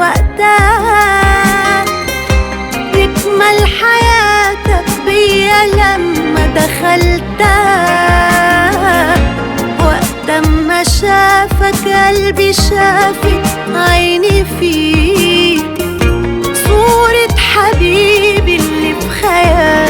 وقتها تكمل حياتك بيا لما دخلتها. وقت ما شافك قلبي شافت عيني فيك. صورة حبيبي اللي في خيالي.